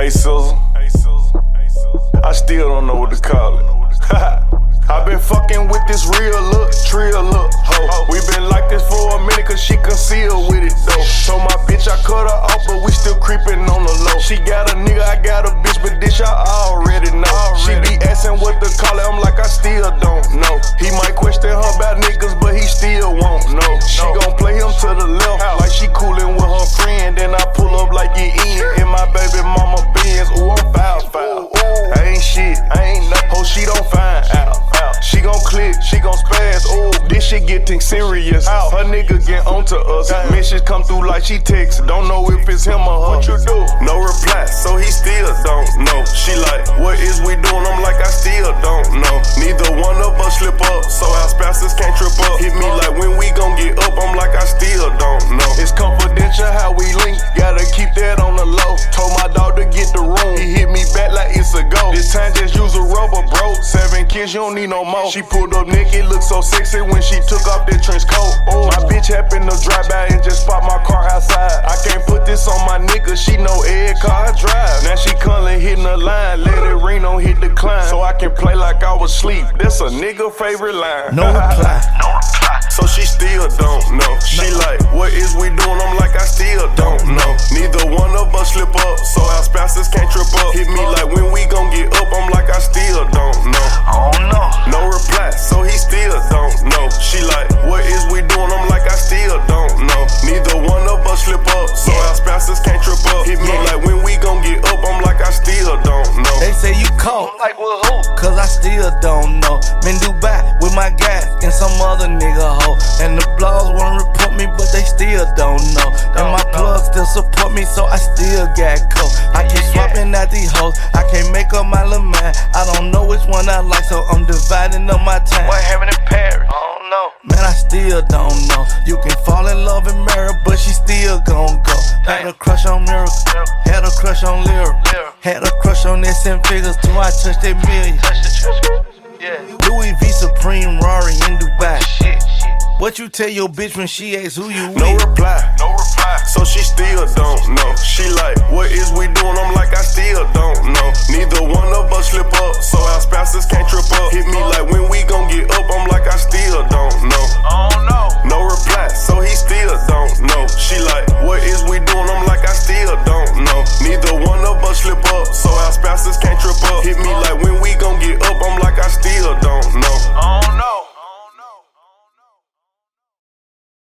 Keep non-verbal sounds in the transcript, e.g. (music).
Hey, Sizzle. I still don't know what to call it. (laughs) I been fucking with this real look, trill look, ho. We been like this for a minute, cause she concealed with it, though. Told my bitch I cut her off, but we still creeping on the low. She got a nigga, I got shit getting serious. Her nigga get onto us. Message come through like she text. Don't know if it's him or her. What you do? No reply, so he still don't know. She like, what is we doing? I'm like, I kids, you don't need no more. She pulled up naked, looked so sexy when she took off that trench coat. Oh, my bitch happened to drive by and just spot my car outside. I can't put this on my nigga, she know every car I drive. Now she calling, hitting the line, let it ring, don't hit decline. So I can play like I was sleep. That's a nigga favorite line. No reply. no (laughs) reply. So she still don't know. She like, what is we doing? I'm like, I still cause I still don't know. Been Dubai with my guys and some other nigga hoe. And the blogs wanna report me, but they still don't know. And my plugs still support me, so I still got coke. I keep swapping out these hoes, I can't make up my little mind. I don't know which one I like, so I'm dividing up my time. What happened in Paris? I don't know. Man, I still don't know. You can fall in love and marry, Had a crush on Miracle, had a crush on Lyra, had a crush on SM figures till I touched that million. Louis V Supreme Rari in Dubai. What you tell your bitch when she asks who you No with? reply. No reply.